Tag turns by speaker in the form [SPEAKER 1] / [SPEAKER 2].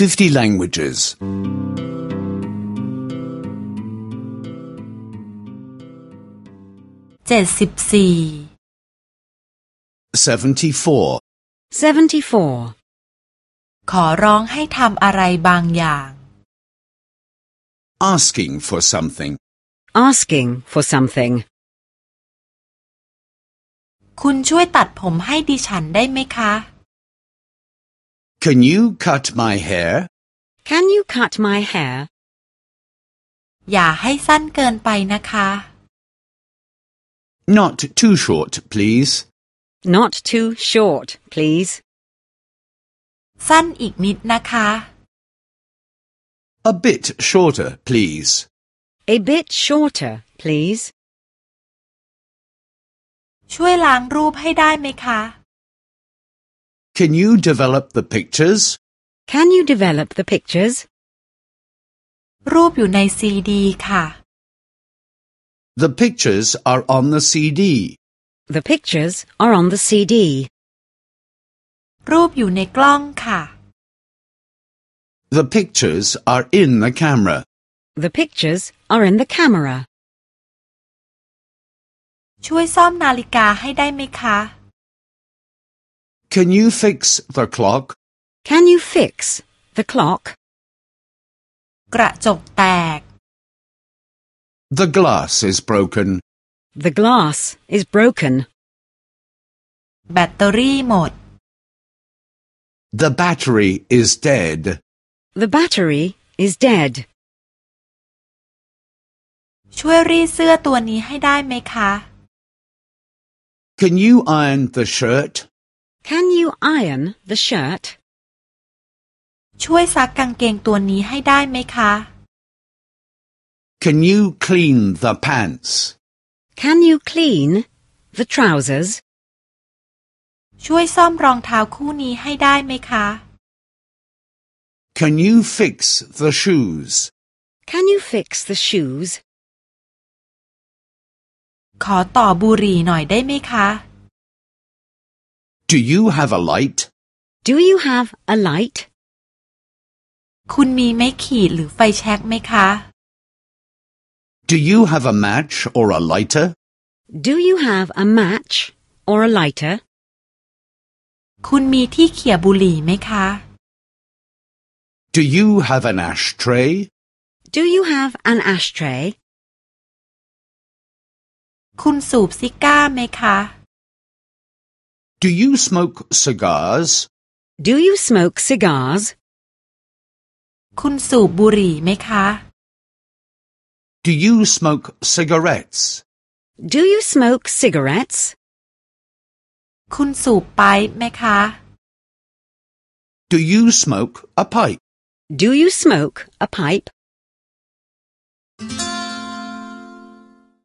[SPEAKER 1] 50 languages.
[SPEAKER 2] เจ็ดสิบสี่
[SPEAKER 1] 74.
[SPEAKER 3] 74.
[SPEAKER 2] ขอร้องให้ทำอะไรบางอย่าง
[SPEAKER 1] Asking for something.
[SPEAKER 3] Asking for something.
[SPEAKER 2] คุณช่วยตัดผมให้ดิฉันได้ไหมคะ
[SPEAKER 1] Can you cut my hair?
[SPEAKER 3] Can you cut my hair?
[SPEAKER 2] อย่าให้สั้นเกินไปนะคะ
[SPEAKER 1] Not too short, please.
[SPEAKER 3] Not too short, please.
[SPEAKER 2] สั้นอีกนิดนะคะ
[SPEAKER 1] A bit shorter, please.
[SPEAKER 3] A bit shorter, please.
[SPEAKER 2] ช่วยล้างรูปให้ได้ไหมคะ
[SPEAKER 1] Can you develop the pictures?
[SPEAKER 3] Can you develop the pictures?
[SPEAKER 2] รูปอยู่ในซีดีค่ะ
[SPEAKER 1] The pictures are on the CD.
[SPEAKER 3] The pictures are on the CD.
[SPEAKER 2] รูปอยู่ในกล้องค่ะ
[SPEAKER 1] The pictures are in the camera.
[SPEAKER 3] The pictures are in the camera.
[SPEAKER 2] ช่วยซ่อมนาฬิกาให้ได้ไหมคะ
[SPEAKER 1] Can you fix the clock?
[SPEAKER 3] Can you fix the clock?
[SPEAKER 2] กระจกแตก
[SPEAKER 1] The glass is broken.
[SPEAKER 3] The glass is broken.
[SPEAKER 2] แบตเตอรี่หมด
[SPEAKER 1] The battery is dead.
[SPEAKER 3] The battery is dead.
[SPEAKER 2] ช่วยรีดเสื้อตัวนี้ให้ได้ไหมคะ
[SPEAKER 1] Can you iron the shirt?
[SPEAKER 3] Can you iron the shirt?
[SPEAKER 2] ช่วยซักกางเกงตัวนี้ให้ได้ไหมคะ
[SPEAKER 1] Can you clean the pants?
[SPEAKER 3] Can you clean the trousers?
[SPEAKER 2] ช่วยซ่อมรองเท้าคู่นี้ให้ได้ไหมคะ
[SPEAKER 1] Can you fix the shoes?
[SPEAKER 3] Can you fix the shoes?
[SPEAKER 2] ขอต่อบุหรี่หน่อยได้ไหมคะ
[SPEAKER 1] Do you have a light?
[SPEAKER 3] Do you have a light?
[SPEAKER 2] คุณมีไม้ขีดหรือไฟแช็กไหมคะ
[SPEAKER 1] Do you have a match or a lighter?
[SPEAKER 3] Do you have a match or a lighter?
[SPEAKER 2] คุณมีที่เขี่ยบุหรี่ไหมคะ
[SPEAKER 1] Do you have an ashtray?
[SPEAKER 3] Do you have an ashtray?
[SPEAKER 2] คุณสูบซิก้าไหมคะ
[SPEAKER 1] Do you smoke cigars?
[SPEAKER 3] Do you smoke cigars?
[SPEAKER 2] คุณสูบบุหรี่ไหมคะ
[SPEAKER 1] Do you smoke cigarettes?
[SPEAKER 3] Do you smoke cigarettes?
[SPEAKER 2] คุณสูบไปไหมคะ
[SPEAKER 1] Do you smoke a pipe?
[SPEAKER 3] Do you smoke a pipe?